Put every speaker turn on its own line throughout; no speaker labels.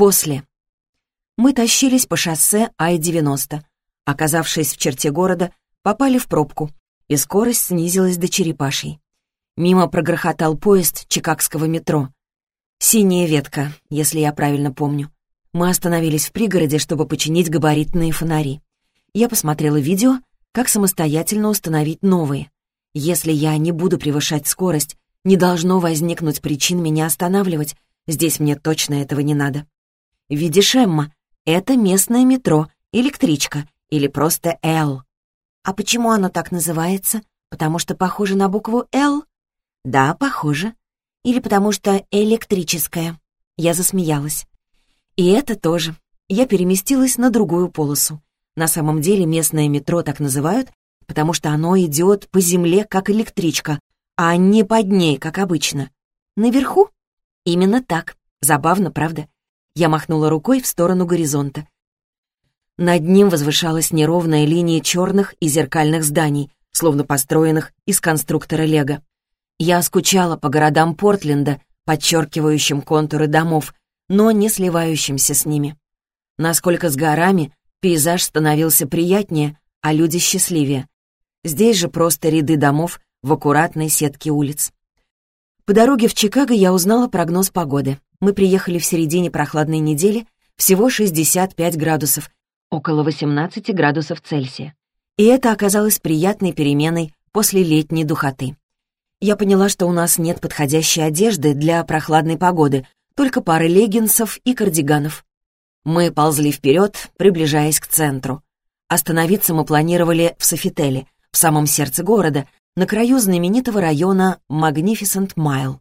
После. Мы тащились по шоссе Ай-90. Оказавшись в черте города, попали в пробку, и скорость снизилась до черепашей. Мимо прогрохотал поезд чикагского метро. Синяя ветка, если я правильно помню. Мы остановились в пригороде, чтобы починить габаритные фонари. Я посмотрела видео, как самостоятельно установить новые. Если я не буду превышать скорость, не должно возникнуть причин меня останавливать. Здесь мне точно этого не надо. Видишь, Эмма, это местное метро, электричка или просто «Л». А почему оно так называется? Потому что похоже на букву «Л»? Да, похоже. Или потому что электрическое. Я засмеялась. И это тоже. Я переместилась на другую полосу. На самом деле местное метро так называют, потому что оно идет по земле, как электричка, а не под ней, как обычно. Наверху? Именно так. Забавно, правда? Я махнула рукой в сторону горизонта. Над ним возвышалась неровная линия черных и зеркальных зданий, словно построенных из конструктора Лего. Я скучала по городам Портленда, подчеркивающим контуры домов, но не сливающимся с ними. Насколько с горами пейзаж становился приятнее, а люди счастливее. Здесь же просто ряды домов в аккуратной сетке улиц. По дороге в Чикаго я узнала прогноз погоды. Мы приехали в середине прохладной недели, всего 65 градусов, около 18 градусов Цельсия. И это оказалось приятной переменой после летней духоты. Я поняла, что у нас нет подходящей одежды для прохладной погоды, только пары леггинсов и кардиганов. Мы ползли вперед, приближаясь к центру. Остановиться мы планировали в Софителе, в самом сердце города, на краю знаменитого района Magnificent Mile.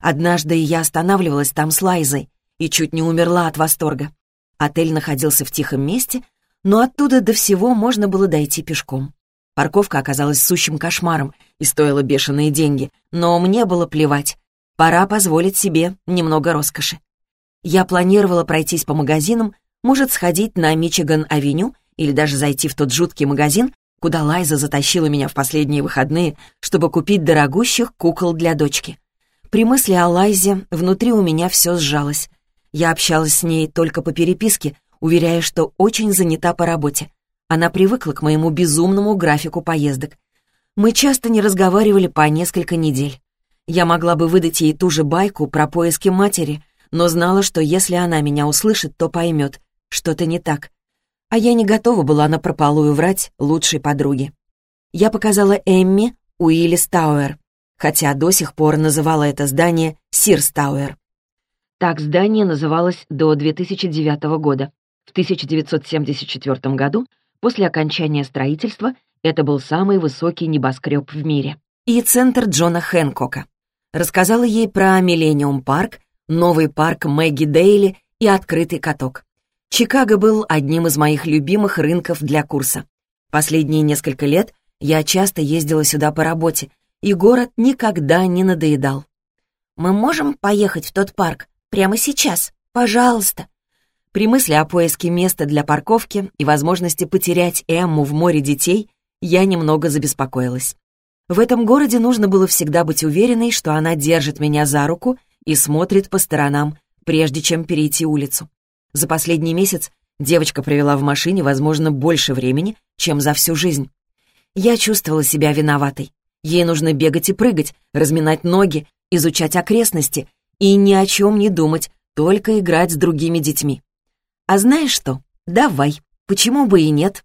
Однажды я останавливалась там с Лайзой и чуть не умерла от восторга. Отель находился в тихом месте, но оттуда до всего можно было дойти пешком. Парковка оказалась сущим кошмаром и стоила бешеные деньги, но мне было плевать. Пора позволить себе немного роскоши. Я планировала пройтись по магазинам, может, сходить на Мичиган-авеню или даже зайти в тот жуткий магазин, куда Лайза затащила меня в последние выходные, чтобы купить дорогущих кукол для дочки. При мысли о Лайзе внутри у меня все сжалось. Я общалась с ней только по переписке, уверяя, что очень занята по работе. Она привыкла к моему безумному графику поездок. Мы часто не разговаривали по несколько недель. Я могла бы выдать ей ту же байку про поиски матери, но знала, что если она меня услышит, то поймет, что-то не так а я не готова была напропалую врать лучшей подруге. Я показала Эмми Уиллис Тауэр, хотя до сих пор называла это здание Сирс Тауэр. Так здание называлось до 2009 года. В 1974 году, после окончания строительства, это был самый высокий небоскреб в мире. И центр Джона Хэнкока. Рассказала ей про Миллениум Парк, новый парк Мэгги Дейли и открытый каток. Чикаго был одним из моих любимых рынков для курса. Последние несколько лет я часто ездила сюда по работе, и город никогда не надоедал. «Мы можем поехать в тот парк прямо сейчас? Пожалуйста!» При мысли о поиске места для парковки и возможности потерять Эмму в море детей, я немного забеспокоилась. В этом городе нужно было всегда быть уверенной, что она держит меня за руку и смотрит по сторонам, прежде чем перейти улицу. За последний месяц девочка провела в машине, возможно, больше времени, чем за всю жизнь. Я чувствовала себя виноватой. Ей нужно бегать и прыгать, разминать ноги, изучать окрестности и ни о чем не думать, только играть с другими детьми. А знаешь что? Давай, почему бы и нет?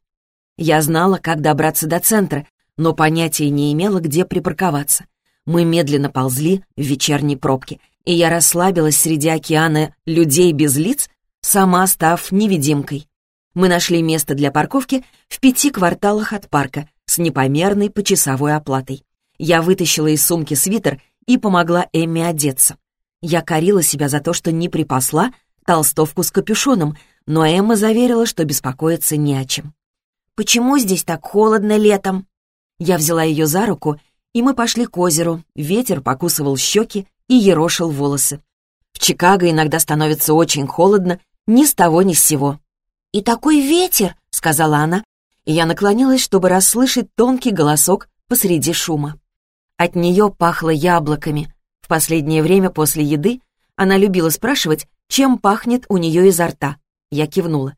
Я знала, как добраться до центра, но понятия не имела, где припарковаться. Мы медленно ползли в вечерней пробке, и я расслабилась среди океана людей без лиц, сама став невидимкой. Мы нашли место для парковки в пяти кварталах от парка с непомерной почасовой оплатой. Я вытащила из сумки свитер и помогла Эмме одеться. Я корила себя за то, что не припасла толстовку с капюшоном, но Эмма заверила, что беспокоиться не о чем. «Почему здесь так холодно летом?» Я взяла ее за руку, и мы пошли к озеру. Ветер покусывал щеки и ерошил волосы. В Чикаго иногда становится очень холодно, ни с того ни с сего. «И такой ветер!» — сказала она, и я наклонилась, чтобы расслышать тонкий голосок посреди шума. От нее пахло яблоками. В последнее время после еды она любила спрашивать, чем пахнет у нее изо рта. Я кивнула.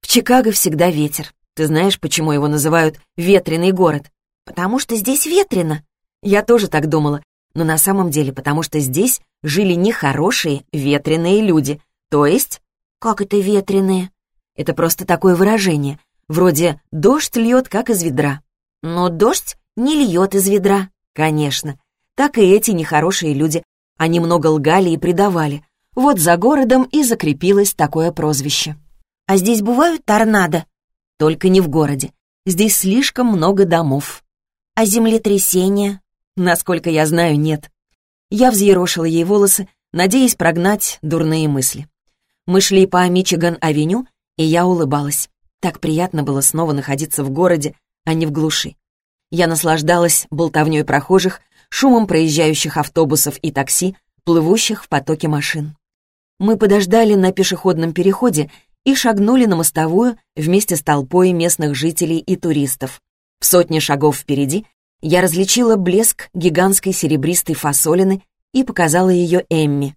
В Чикаго всегда ветер. Ты знаешь, почему его называют «ветреный город»? Потому что здесь ветрено. Я тоже так думала, но на самом деле потому что здесь жили нехорошие ветреные люди. То есть... Как это ветреные? Это просто такое выражение. Вроде «дождь льет, как из ведра». Но дождь не льет из ведра, конечно. Так и эти нехорошие люди. Они много лгали и предавали. Вот за городом и закрепилось такое прозвище. А здесь бывают торнадо? Только не в городе. Здесь слишком много домов. А землетрясения? Насколько я знаю, нет. Я взъерошила ей волосы, надеясь прогнать дурные мысли. Мы шли по Мичиган-авеню, и я улыбалась. Так приятно было снова находиться в городе, а не в глуши. Я наслаждалась болтовней прохожих, шумом проезжающих автобусов и такси, плывущих в потоке машин. Мы подождали на пешеходном переходе и шагнули на мостовую вместе с толпой местных жителей и туристов. В сотне шагов впереди я различила блеск гигантской серебристой фасолины и показала ее Эмми.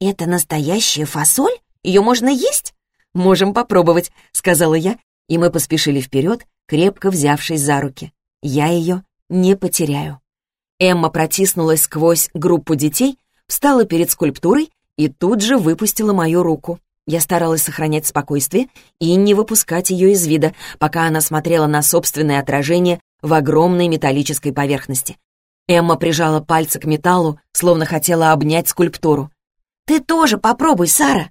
«Это настоящая фасоль?» Ее можно есть?» «Можем попробовать», — сказала я, и мы поспешили вперед, крепко взявшись за руки. Я ее не потеряю. Эмма протиснулась сквозь группу детей, встала перед скульптурой и тут же выпустила мою руку. Я старалась сохранять спокойствие и не выпускать ее из вида, пока она смотрела на собственное отражение в огромной металлической поверхности. Эмма прижала пальцы к металлу, словно хотела обнять скульптуру. «Ты тоже попробуй, Сара!»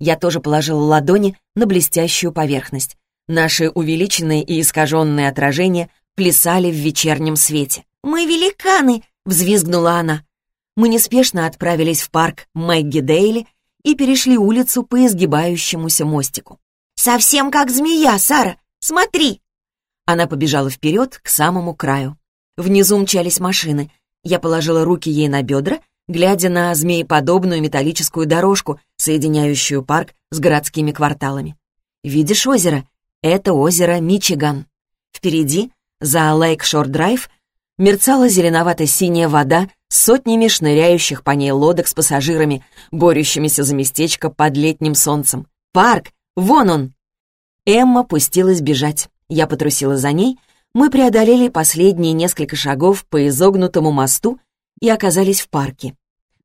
Я тоже положила ладони на блестящую поверхность. Наши увеличенные и искаженные отражения плясали в вечернем свете. «Мы великаны!» — взвизгнула она. Мы неспешно отправились в парк Мэгги Дейли и перешли улицу по изгибающемуся мостику. «Совсем как змея, Сара! Смотри!» Она побежала вперед к самому краю. Внизу мчались машины. Я положила руки ей на бедра глядя на змееподобную металлическую дорожку, соединяющую парк с городскими кварталами. «Видишь озеро? Это озеро Мичиган. Впереди, за Лейк-Шор-Драйв, мерцала зеленовато-синяя вода с сотнями шныряющих по ней лодок с пассажирами, борющимися за местечко под летним солнцем. «Парк! Вон он!» Эмма пустилась бежать. Я потрусила за ней. Мы преодолели последние несколько шагов по изогнутому мосту и оказались в парке.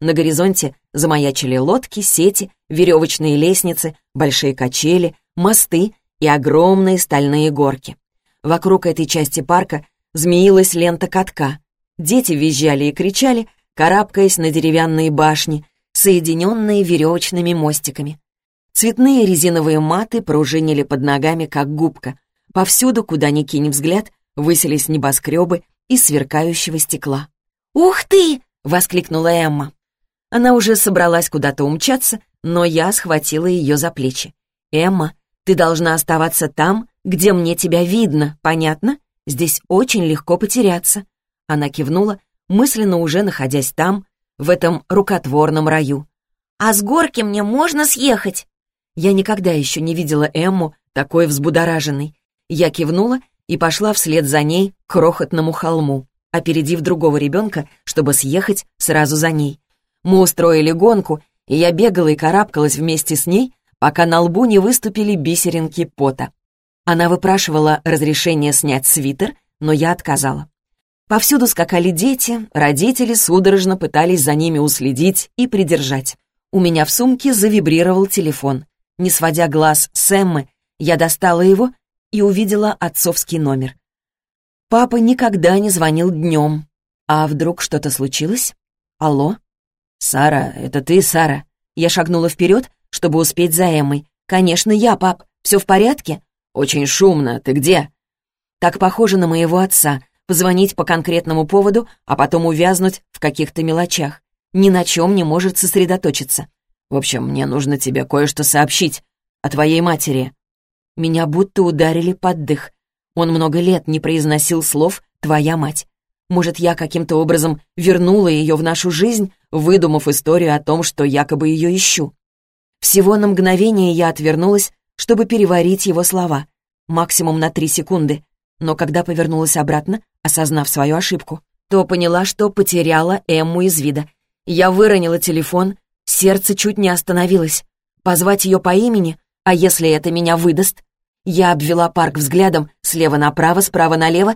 На горизонте замаячили лодки, сети, веревочные лестницы, большие качели, мосты и огромные стальные горки. Вокруг этой части парка змеилась лента катка. Дети визжали и кричали, карабкаясь на деревянные башни, соединенные веревочными мостиками. Цветные резиновые маты пружинили под ногами, как губка. Повсюду, куда ни кинь взгляд, высились небоскребы из сверкающего стекла. «Ух ты!» — воскликнула Эмма. Она уже собралась куда-то умчаться, но я схватила ее за плечи. «Эмма, ты должна оставаться там, где мне тебя видно, понятно? Здесь очень легко потеряться». Она кивнула, мысленно уже находясь там, в этом рукотворном раю. «А с горки мне можно съехать?» Я никогда еще не видела Эмму такой взбудораженной. Я кивнула и пошла вслед за ней к крохотному холму опередив другого ребенка, чтобы съехать сразу за ней. Мы устроили гонку, и я бегала и карабкалась вместе с ней, пока на лбу не выступили бисеринки пота. Она выпрашивала разрешение снять свитер, но я отказала. Повсюду скакали дети, родители судорожно пытались за ними уследить и придержать. У меня в сумке завибрировал телефон. Не сводя глаз с Эммы, я достала его и увидела отцовский номер. Папа никогда не звонил днем. А вдруг что-то случилось? Алло? «Сара, это ты, Сара?» Я шагнула вперед, чтобы успеть за Эммой. «Конечно, я, пап. Все в порядке?» «Очень шумно. Ты где?» Так похоже на моего отца. Позвонить по конкретному поводу, а потом увязнуть в каких-то мелочах. Ни на чем не может сосредоточиться. В общем, мне нужно тебе кое-что сообщить о твоей матери. Меня будто ударили под дых. Он много лет не произносил слов «твоя мать». Может, я каким-то образом вернула ее в нашу жизнь, выдумав историю о том, что якобы ее ищу. Всего на мгновение я отвернулась, чтобы переварить его слова. Максимум на три секунды. Но когда повернулась обратно, осознав свою ошибку, то поняла, что потеряла Эмму из вида. Я выронила телефон, сердце чуть не остановилось. Позвать ее по имени? А если это меня выдаст? Я обвела парк взглядом слева направо, справа налево,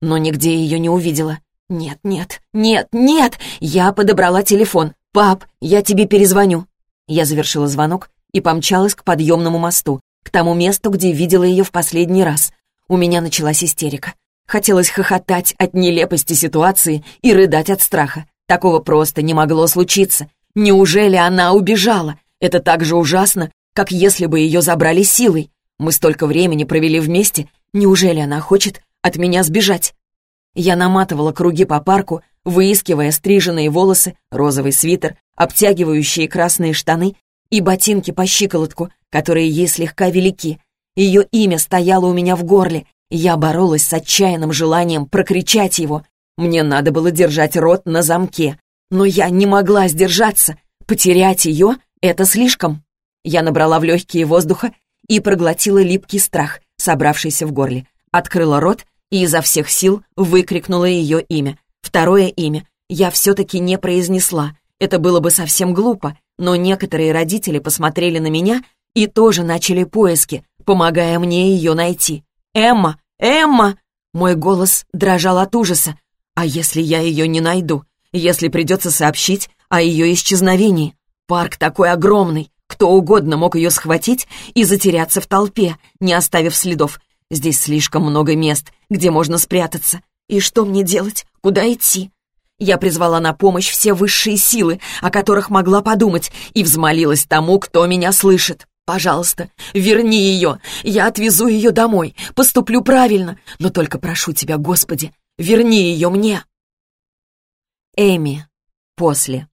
но нигде ее не увидела. «Нет, нет, нет, нет!» Я подобрала телефон. «Пап, я тебе перезвоню». Я завершила звонок и помчалась к подъемному мосту, к тому месту, где видела ее в последний раз. У меня началась истерика. Хотелось хохотать от нелепости ситуации и рыдать от страха. Такого просто не могло случиться. Неужели она убежала? Это так же ужасно, как если бы ее забрали силой. Мы столько времени провели вместе. Неужели она хочет от меня сбежать? Я наматывала круги по парку, выискивая стриженные волосы, розовый свитер, обтягивающие красные штаны и ботинки по щиколотку, которые ей слегка велики. Ее имя стояло у меня в горле, я боролась с отчаянным желанием прокричать его. Мне надо было держать рот на замке, но я не могла сдержаться. Потерять ее — это слишком. Я набрала в легкие воздуха и проглотила липкий страх, собравшийся в горле. Открыла рот и изо всех сил выкрикнула ее имя. Второе имя я все-таки не произнесла. Это было бы совсем глупо, но некоторые родители посмотрели на меня и тоже начали поиски, помогая мне ее найти. «Эмма! Эмма!» Мой голос дрожал от ужаса. «А если я ее не найду? Если придется сообщить о ее исчезновении? Парк такой огромный, кто угодно мог ее схватить и затеряться в толпе, не оставив следов. Здесь слишком много мест, где можно спрятаться. И что мне делать? Куда идти? Я призвала на помощь все высшие силы, о которых могла подумать, и взмолилась тому, кто меня слышит. «Пожалуйста, верни ее. Я отвезу ее домой. Поступлю правильно. Но только прошу тебя, Господи, верни ее мне». Эми. После.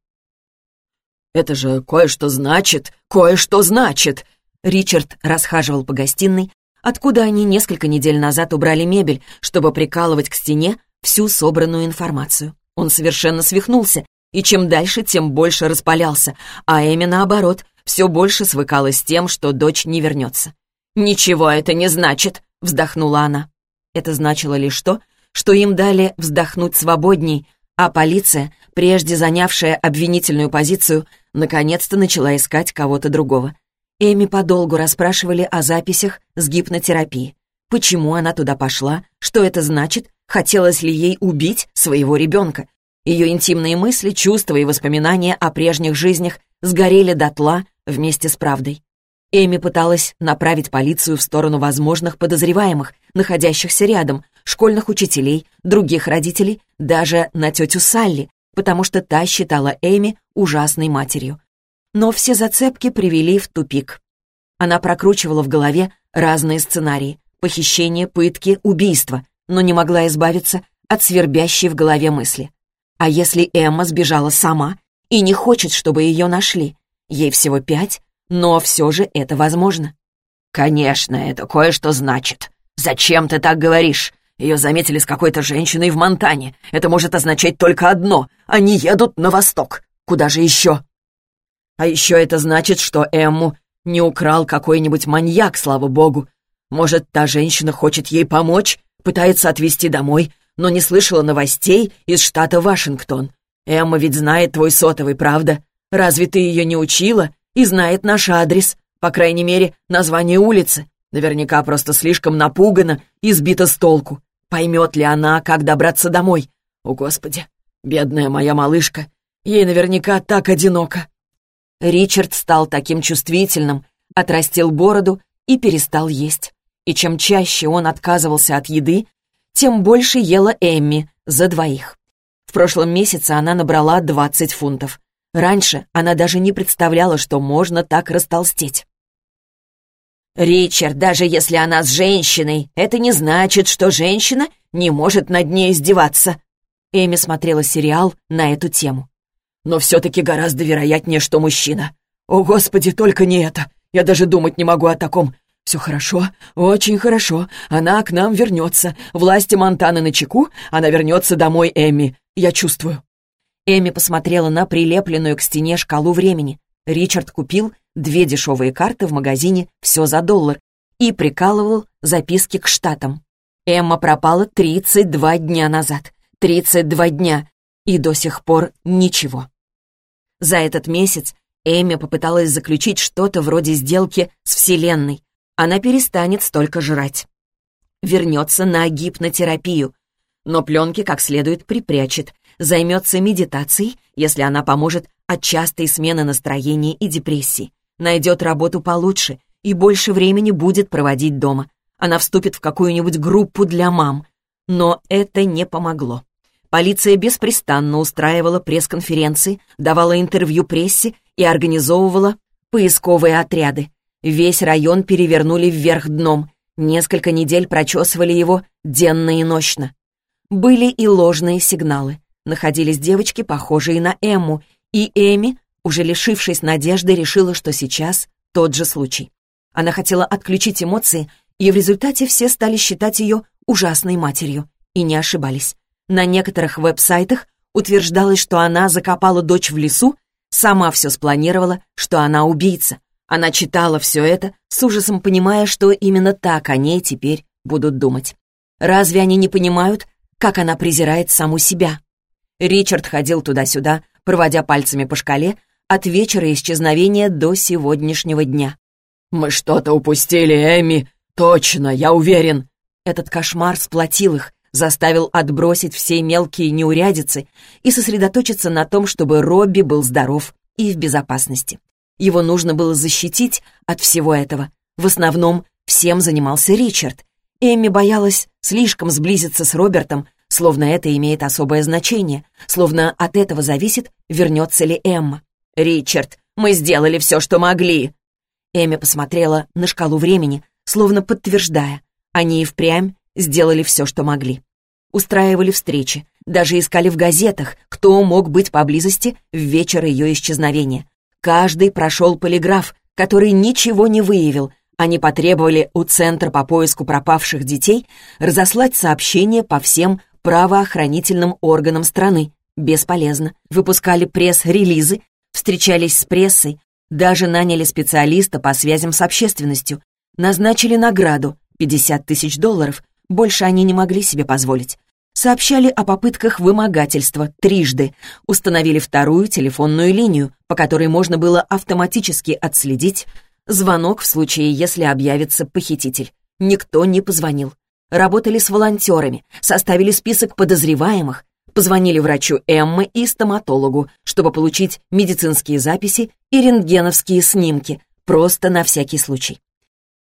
«Это же кое-что значит, кое-что значит!»
Ричард расхаживал по гостиной, откуда они несколько недель назад убрали мебель, чтобы прикалывать к стене всю собранную информацию. Он совершенно свихнулся, и чем дальше, тем больше распалялся, а Эми, наоборот, все больше свыкалась с тем, что дочь не вернется. «Ничего это не значит», — вздохнула она. Это значило лишь то, что им дали вздохнуть свободней, а полиция, прежде занявшая обвинительную позицию, наконец-то начала искать кого-то другого. Эми подолгу расспрашивали о записях с гипнотерапии. Почему она туда пошла? Что это значит? Хотелось ли ей убить своего ребенка? Ее интимные мысли, чувства и воспоминания о прежних жизнях сгорели дотла вместе с правдой. Эми пыталась направить полицию в сторону возможных подозреваемых, находящихся рядом, школьных учителей, других родителей, даже на тетю Салли, потому что та считала Эми ужасной матерью. Но все зацепки привели в тупик. Она прокручивала в голове разные сценарии — похищение, пытки, убийство, но не могла избавиться от свербящей в голове мысли. А если Эмма сбежала сама и не хочет, чтобы ее нашли? Ей всего пять, но все же это возможно.
«Конечно, это кое-что значит. Зачем ты так говоришь? Ее заметили с какой-то женщиной в Монтане. Это может означать только одно. Они едут на восток. Куда же еще? А еще это значит, что Эмму не украл какой-нибудь маньяк, слава богу. Может, та женщина хочет ей помочь, пытается отвезти домой, но не слышала новостей из штата Вашингтон. Эмма ведь знает твой сотовый, правда? Разве ты ее не учила и знает наш адрес? По крайней мере, название улицы. Наверняка просто слишком напугана и сбита с толку. Поймет ли она, как добраться домой? О, Господи, бедная моя малышка. Ей наверняка так одиноко.
Ричард стал таким чувствительным, отрастил бороду и перестал есть. И чем чаще он отказывался от еды, тем больше ела Эмми за двоих. В прошлом месяце она набрала 20 фунтов. Раньше она даже не представляла, что можно так растолстеть. «Ричард, даже если она с женщиной, это не значит, что женщина не может над ней издеваться». Эми смотрела сериал на эту тему. «Но все-таки гораздо вероятнее, что мужчина. О, Господи, только не это. Я даже думать не могу о таком. Все хорошо, очень хорошо. Она к нам вернется. Власти Монтаны на чеку, она вернется домой Эми. Я чувствую». Эми посмотрела на прилепленную к стене шкалу времени. Ричард купил две дешевые карты в магазине «Все за доллар» и прикалывал записки к штатам. Эмма пропала 32 дня назад. 32 дня. И до сих пор ничего. За этот месяц Эми попыталась заключить что-то вроде сделки с Вселенной. Она перестанет столько жрать. Вернется на гипнотерапию, но пленки как следует припрячет, займется медитацией, если она поможет от частой смены настроения и депрессии, найдет работу получше и больше времени будет проводить дома. Она вступит в какую-нибудь группу для мам. Но это не помогло. Полиция беспрестанно устраивала пресс-конференции, давала интервью прессе и организовывала поисковые отряды. Весь район перевернули вверх дном. Несколько недель прочесывали его денно и нощно. Были и ложные сигналы. Находились девочки, похожие на Эмму, и Эми, уже лишившись надежды, решила, что сейчас тот же случай. Она хотела отключить эмоции, и в результате все стали считать ее ужасной матерью. И не ошибались. На некоторых веб-сайтах утверждалось, что она закопала дочь в лесу Сама все спланировала, что она убийца. Она читала все это, с ужасом понимая, что именно так о ней теперь будут думать. Разве они не понимают, как она презирает саму себя? Ричард ходил туда-сюда, проводя пальцами по шкале, от вечера исчезновения до сегодняшнего дня. «Мы что-то упустили, Эми! Точно, я уверен!» Этот кошмар сплотил их, заставил отбросить все мелкие неурядицы и сосредоточиться на том, чтобы Робби был здоров и в безопасности. Его нужно было защитить от всего этого. В основном всем занимался Ричард. Эмми боялась слишком сблизиться с Робертом, словно это имеет особое значение, словно от этого зависит, вернется ли Эмма. «Ричард, мы сделали все, что могли!» Эмми посмотрела на шкалу времени, словно подтверждая, они и впрямь сделали все, что могли. Устраивали встречи, даже искали в газетах, кто мог быть поблизости в вечер ее исчезновения. Каждый прошел полиграф, который ничего не выявил. Они потребовали у Центра по поиску пропавших детей разослать сообщения по всем правоохранительным органам страны. Бесполезно. Выпускали пресс-релизы, встречались с прессой, даже наняли специалиста по связям с общественностью, назначили награду — 50 тысяч долларов — больше они не могли себе позволить. Сообщали о попытках вымогательства трижды, установили вторую телефонную линию, по которой можно было автоматически отследить звонок в случае, если объявится похититель. Никто не позвонил. Работали с волонтерами, составили список подозреваемых, позвонили врачу Эммы и стоматологу, чтобы получить медицинские записи и рентгеновские снимки, просто на всякий случай.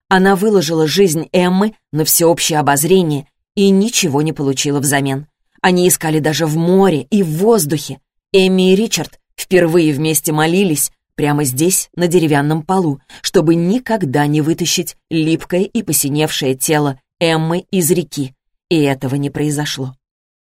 Она выложила жизнь Эммы на всеобщее обозрение и ничего не получила взамен. Они искали даже в море и в воздухе. Эмми и Ричард впервые вместе молились прямо здесь, на деревянном полу, чтобы никогда не вытащить липкое и посиневшее тело Эммы из реки. И этого не произошло.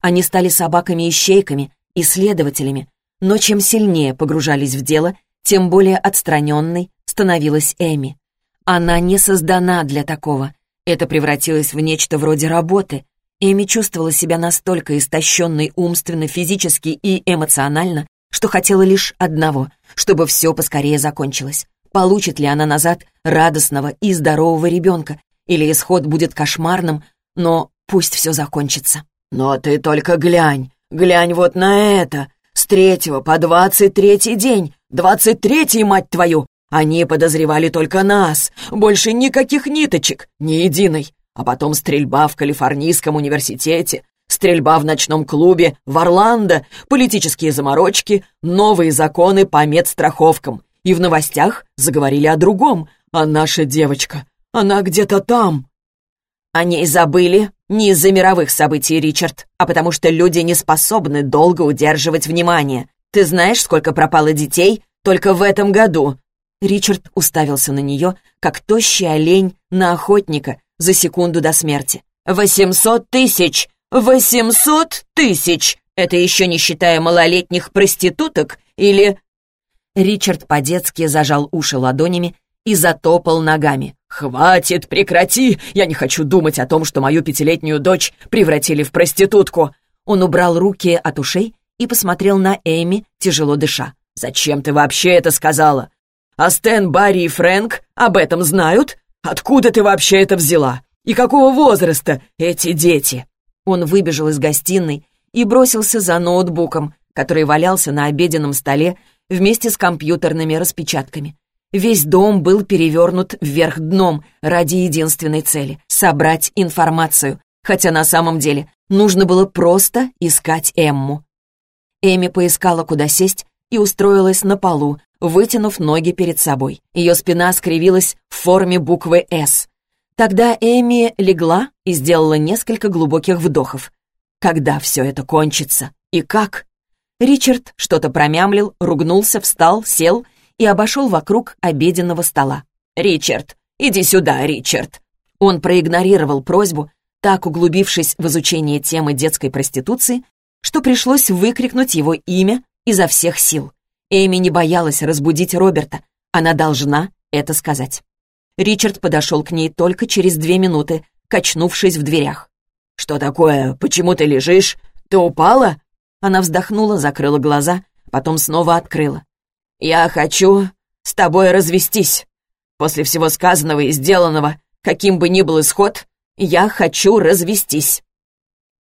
Они стали собаками-ищейками, исследователями, но чем сильнее погружались в дело, тем более отстраненной становилась Эми. Она не создана для такого. Это превратилось в нечто вроде работы. Эми чувствовала себя настолько истощенной умственно, физически и эмоционально, что хотела лишь одного, чтобы все поскорее закончилось. Получит ли она назад радостного и здорового ребенка, или исход будет кошмарным, но пусть все закончится. «Но ты только глянь, глянь вот на это! С третьего по двадцать третий день! Двадцать третий, мать твою! Они подозревали только нас, больше никаких ниточек, ни единой. А потом стрельба в Калифорнийском университете, стрельба в ночном клубе в Орландо, политические заморочки, новые законы по медстраховкам. И в новостях заговорили о другом, а наша девочка, она где-то там. О ней забыли не из-за мировых событий, Ричард, а потому что люди не способны долго удерживать внимание. Ты знаешь, сколько пропало детей только в этом году? Ричард уставился на нее, как тощий олень на охотника за секунду до смерти. «Восемьсот тысяч! Восемьсот тысяч! Это еще не считая малолетних проституток или...» Ричард по-детски зажал уши ладонями и затопал ногами. «Хватит, прекрати! Я не хочу думать о том, что мою пятилетнюю дочь превратили в проститутку!» Он убрал руки от ушей и посмотрел на Эми, тяжело дыша. «Зачем ты вообще это сказала? А Стэн, Барри и Фрэнк об этом знают? Откуда ты вообще это взяла? И какого возраста эти дети?» Он выбежал из гостиной и бросился за ноутбуком, который валялся на обеденном столе вместе с компьютерными распечатками. Весь дом был перевернут вверх дном ради единственной цели — собрать информацию, хотя на самом деле нужно было просто искать Эмму. Эми поискала, куда сесть, и устроилась на полу, вытянув ноги перед собой. Ее спина скривилась в форме буквы «С». Тогда Эми легла и сделала несколько глубоких вдохов. Когда все это кончится? И как? Ричард что-то промямлил, ругнулся, встал, сел и обошел вокруг обеденного стола. «Ричард, иди сюда, Ричард!» Он проигнорировал просьбу, так углубившись в изучение темы детской проституции, что пришлось выкрикнуть его имя изо всех сил. Эми не боялась разбудить Роберта. Она должна это сказать. Ричард подошел к ней только через две минуты, качнувшись в дверях. «Что такое? Почему ты лежишь? Ты упала?» Она вздохнула, закрыла глаза, потом снова открыла. «Я хочу с тобой развестись. После всего сказанного и сделанного, каким бы ни был исход, я хочу развестись».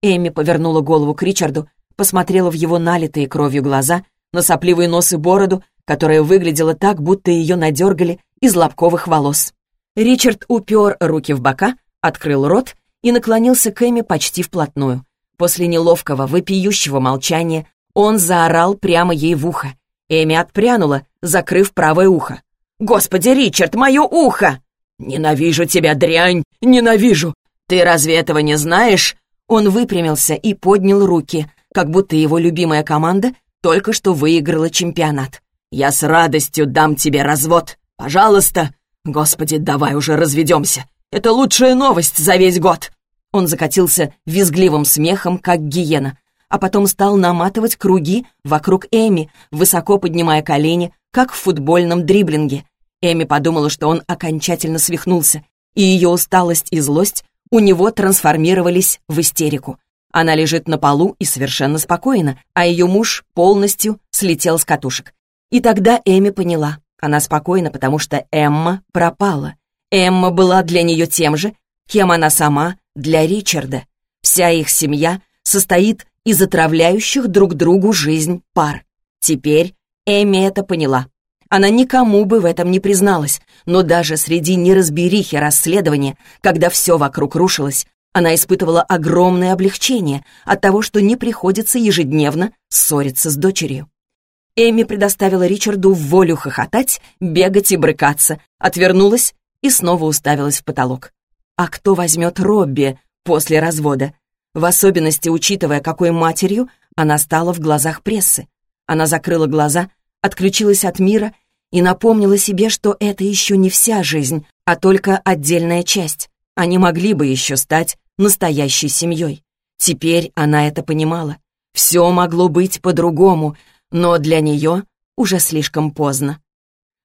Эми повернула голову к Ричарду, посмотрела в его налитые кровью глаза, на сопливый нос и бороду, которая выглядела так, будто ее надергали из лобковых волос. Ричард упер руки в бока, открыл рот и наклонился к Эми почти вплотную. После неловкого, вопиющего молчания он заорал прямо ей в ухо. Эми отпрянула, закрыв правое ухо. «Господи, Ричард, мое ухо!» «Ненавижу тебя, дрянь! Ненавижу! Ты разве этого не знаешь?» Он выпрямился и поднял руки, как будто его любимая команда только что выиграла чемпионат. «Я с радостью дам тебе развод! Пожалуйста! Господи, давай уже разведемся! Это лучшая новость за весь год!» Он закатился визгливым смехом, как гиена а потом стал наматывать круги вокруг Эми, высоко поднимая колени, как в футбольном дриблинге. Эми подумала, что он окончательно свихнулся, и ее усталость и злость у него трансформировались в истерику. Она лежит на полу и совершенно спокойна, а ее муж полностью слетел с катушек. И тогда Эми поняла, она спокойна, потому что Эмма пропала. Эмма была для нее тем же, кем она сама для Ричарда. Вся их семья состоит и затравляющих друг другу жизнь пар. Теперь Эми это поняла. Она никому бы в этом не призналась, но даже среди неразберихи расследования, когда все вокруг рушилось, она испытывала огромное облегчение от того, что не приходится ежедневно ссориться с дочерью. Эми предоставила Ричарду волю хохотать, бегать и брыкаться, отвернулась и снова уставилась в потолок. А кто возьмет Робби после развода? В особенности учитывая, какой матерью она стала в глазах прессы. Она закрыла глаза, отключилась от мира и напомнила себе, что это еще не вся жизнь, а только отдельная часть. Они могли бы еще стать настоящей семьей. Теперь она это понимала. Все могло быть по-другому, но для нее уже слишком поздно.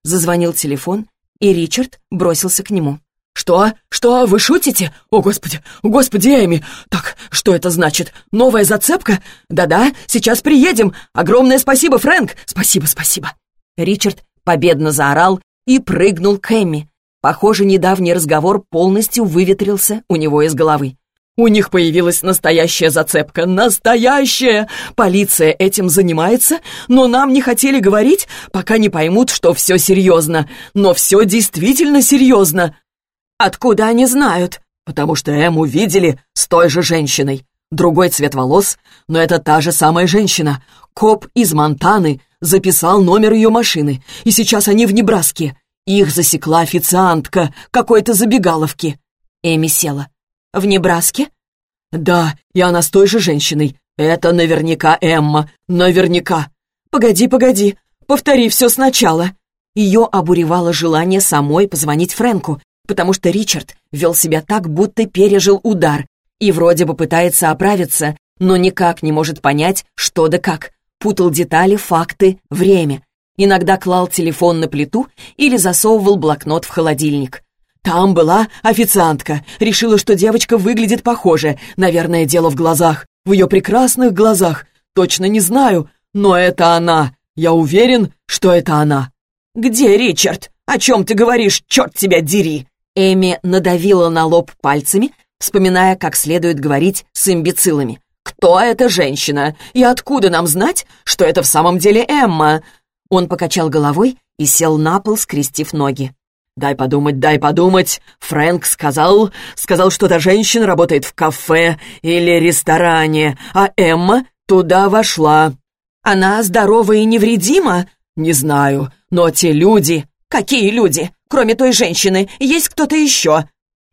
Зазвонил телефон, и Ричард бросился к нему. «Что? Что? Вы шутите? О, Господи! О, Господи, Эми! Так, что это значит? Новая зацепка? Да-да, сейчас приедем! Огромное спасибо, Фрэнк! Спасибо, спасибо!» Ричард победно заорал и прыгнул к Эми. Похоже, недавний разговор полностью выветрился у него из головы. У них появилась настоящая зацепка. Настоящая! Полиция этим занимается, но нам не хотели говорить, пока не поймут, что все серьезно. Но все действительно серьезно. «Откуда они знают?» «Потому что Эму видели с той же женщиной. Другой цвет волос, но это та же самая женщина. Коп из Монтаны записал номер ее машины, и сейчас они в Небраске. Их засекла официантка какой-то забегаловки». Эми села. «В Небраске?» «Да, и она с той же женщиной. Это наверняка Эмма, наверняка. Погоди, погоди, повтори все сначала». Ее обуревало желание самой позвонить Фрэнку потому что Ричард вел себя так, будто пережил удар, и вроде бы пытается оправиться, но никак не может понять, что да как. Путал детали, факты, время. Иногда клал телефон на плиту или засовывал блокнот в холодильник. Там была официантка. Решила, что девочка выглядит похоже. Наверное, дело в глазах. В ее прекрасных глазах. Точно не знаю, но это она. Я уверен, что это она. «Где Ричард? О чем ты говоришь, черт тебя дери?» Эми надавила на лоб пальцами, вспоминая, как следует говорить с имбецилами. «Кто эта женщина? И откуда нам знать, что это в самом деле Эмма?» Он покачал головой и сел на пол, скрестив ноги.
«Дай подумать, дай подумать. Фрэнк сказал, сказал, что та женщина работает в кафе или ресторане, а Эмма туда вошла».
«Она здорова и невредима?»
«Не знаю, но те люди...»
«Какие люди? Кроме той женщины, есть кто-то еще?»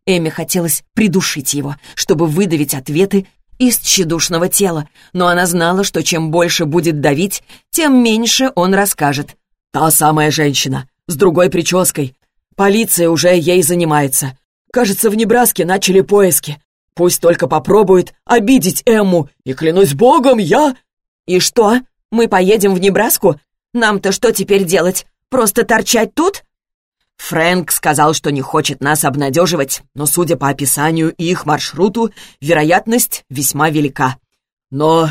Эми хотелось придушить его, чтобы выдавить ответы из тщедушного тела, но она знала, что чем больше будет давить, тем меньше он расскажет.
«Та самая женщина, с другой прической. Полиция уже ей занимается. Кажется, в Небраске начали поиски. Пусть только попробует обидеть Эмму, и, клянусь богом, я...»
«И что? Мы поедем в Небраску? Нам-то что теперь делать? Просто торчать тут?»
Фрэнк сказал, что не хочет нас обнадеживать, но, судя по описанию и их маршруту, вероятность весьма велика. Но...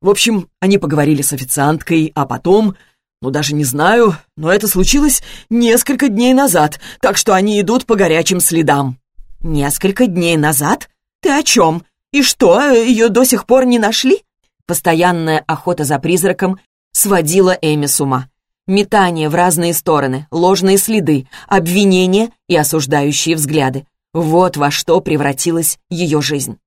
В общем, они поговорили с официанткой, а потом... Ну, даже не знаю, но это случилось несколько дней назад, так что они идут по горячим следам.
«Несколько дней назад? Ты о чем? И что, ее до сих пор не нашли?» Постоянная охота за призраком сводила Эми с ума. Метание в разные стороны, ложные следы, обвинения и осуждающие взгляды. Вот во что превратилась ее жизнь.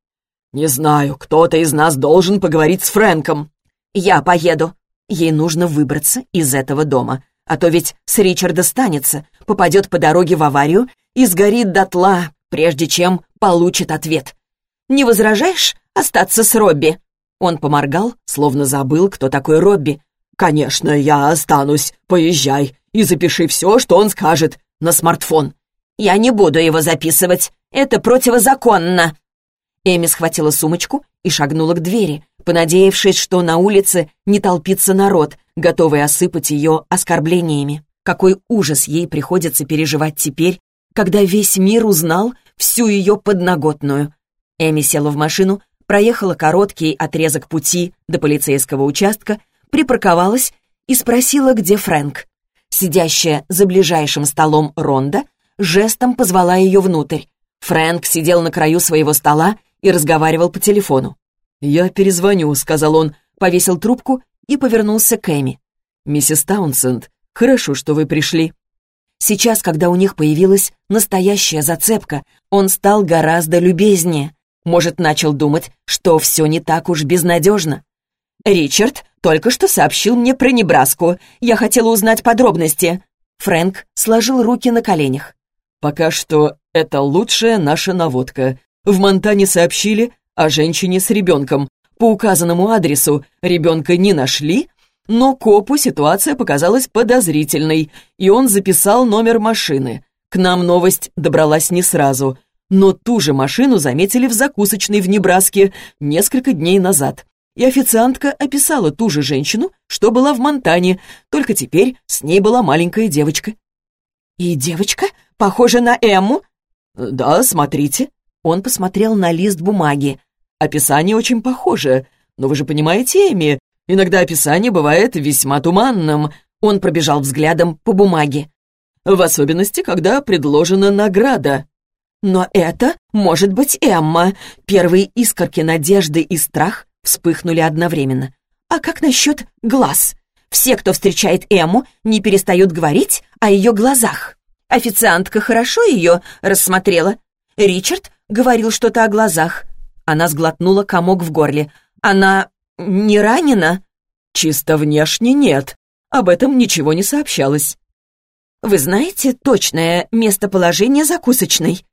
«Не знаю, кто-то из нас должен поговорить с Фрэнком».
«Я поеду». Ей нужно выбраться из этого дома. А то ведь с Ричарда станется, попадет по дороге в аварию и сгорит дотла, прежде чем получит ответ. «Не возражаешь остаться с Робби?» Он поморгал, словно забыл, кто такой Робби, «Конечно, я останусь. Поезжай и запиши все, что он скажет, на смартфон». «Я не буду его записывать. Это противозаконно». Эми схватила сумочку и шагнула к двери, понадеявшись, что на улице не толпится народ, готовый осыпать ее оскорблениями. Какой ужас ей приходится переживать теперь, когда весь мир узнал всю ее подноготную. Эми села в машину, проехала короткий отрезок пути до полицейского участка припарковалась и спросила, где Фрэнк. Сидящая за ближайшим столом Ронда жестом позвала ее внутрь. Фрэнк сидел на краю своего стола и разговаривал по телефону.
«Я перезвоню», — сказал он, повесил трубку и повернулся к Эми. «Миссис Таунсенд, хорошо, что вы пришли».
Сейчас, когда у них появилась настоящая зацепка, он стал гораздо любезнее. Может, начал думать, что все не так уж безнадежно. «Ричард только что сообщил мне про Небраску. Я хотела узнать подробности». Фрэнк сложил руки на коленях.
«Пока что это лучшая наша наводка. В Монтане сообщили о женщине с ребенком. По указанному адресу ребенка не нашли, но копу ситуация показалась подозрительной, и он записал номер машины. К нам новость добралась не сразу, но ту же машину заметили в закусочной в Небраске несколько дней назад и официантка описала ту же женщину, что была в Монтане, только теперь с ней была маленькая девочка.
«И девочка? Похожа на Эмму?»
«Да, смотрите».
Он посмотрел на лист бумаги.
«Описание очень похоже, но вы же понимаете, Эми, иногда описание бывает весьма туманным».
Он пробежал взглядом по бумаге.
«В особенности, когда предложена награда».
«Но это может быть Эмма. Первые искорки надежды и страх вспыхнули одновременно. «А как насчет глаз? Все, кто встречает Эму, не перестают говорить о ее глазах. Официантка хорошо ее рассмотрела. Ричард говорил что-то о глазах. Она сглотнула комок в горле. Она не ранена?»
«Чисто внешне нет. Об этом ничего не сообщалось».
«Вы знаете точное местоположение закусочной?»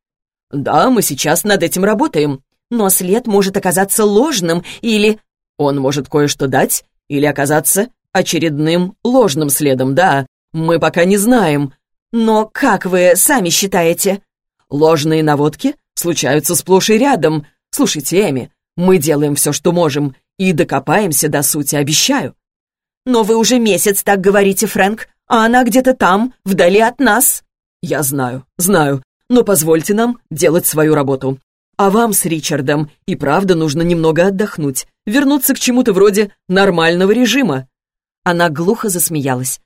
«Да, мы сейчас над этим работаем.
Но след может оказаться ложным или...
Он может кое-что дать или оказаться очередным ложным следом, да. Мы пока не знаем.
Но как вы сами считаете?
Ложные наводки случаются сплошь и рядом. Слушайте, Эми, мы делаем все, что можем, и докопаемся до сути, обещаю.
Но вы уже месяц так говорите, Фрэнк, а она где-то там, вдали от нас.
Я знаю, знаю, но позвольте нам делать свою работу. А вам с Ричардом и правда нужно немного отдохнуть, вернуться к чему-то вроде нормального режима».
Она глухо засмеялась.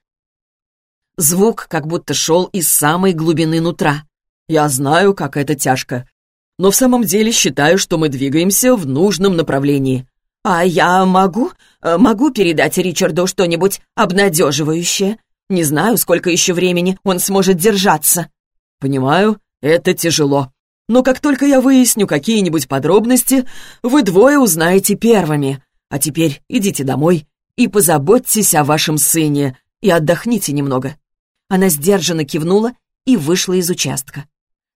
Звук как будто шел из самой глубины нутра.
«Я знаю, как это тяжко. Но в самом деле считаю, что мы двигаемся в нужном направлении.
«А я могу? Э, могу передать Ричарду что-нибудь обнадеживающее? Не знаю, сколько еще времени он сможет держаться».
«Понимаю, это тяжело. Но как только я выясню какие-нибудь подробности, вы двое узнаете первыми. А теперь идите домой и позаботьтесь о вашем сыне и отдохните немного».
Она сдержанно кивнула и вышла из участка.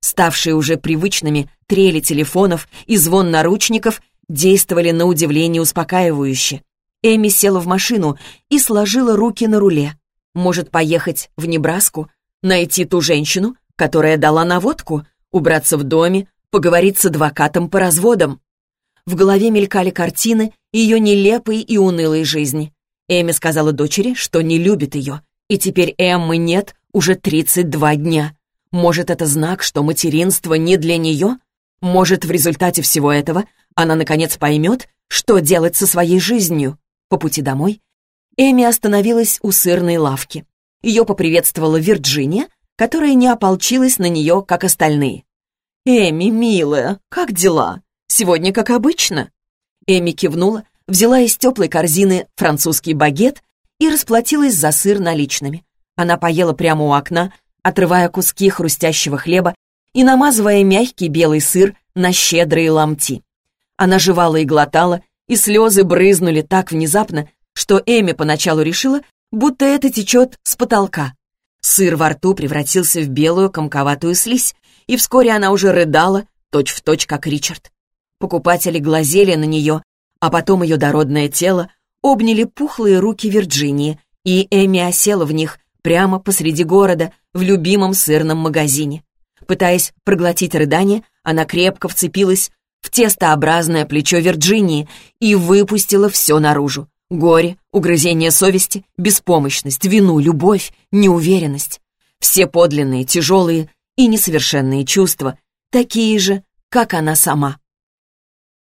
Ставшие уже привычными трели телефонов и звон наручников действовали на удивление успокаивающе. Эми села в машину и сложила руки на руле. Может, поехать в Небраску, найти ту женщину, которая дала наводку, убраться в доме, поговорить с адвокатом по разводам. В голове мелькали картины ее нелепой и унылой жизни. Эми сказала дочери, что не любит ее, и теперь Эммы нет уже 32 дня. Может, это знак, что материнство не для нее? Может, в результате всего этого она, наконец, поймет, что делать со своей жизнью. По пути домой Эми остановилась у сырной лавки. Ее поприветствовала Вирджиния, которая не ополчилась на нее, как остальные. «Эми, милая, как дела? Сегодня как обычно?» Эми кивнула, взяла из теплой корзины французский багет и расплатилась за сыр наличными. Она поела прямо у окна, отрывая куски хрустящего хлеба и намазывая мягкий белый сыр на щедрые ломти. Она жевала и глотала, и слезы брызнули так внезапно, что Эми поначалу решила, будто это течет с потолка. Сыр во рту превратился в белую комковатую слизь, и вскоре она уже рыдала, точь-в-точь, точь, как Ричард. Покупатели глазели на нее, а потом ее дородное тело обняли пухлые руки Вирджинии, и Эми осела в них прямо посреди города, в любимом сырном магазине. Пытаясь проглотить рыдание, она крепко вцепилась в тестообразное плечо Вирджинии и выпустила все наружу. Горе, угрызение совести, беспомощность, вину, любовь, неуверенность. Все подлинные, тяжелые и несовершенные чувства, такие же, как она сама.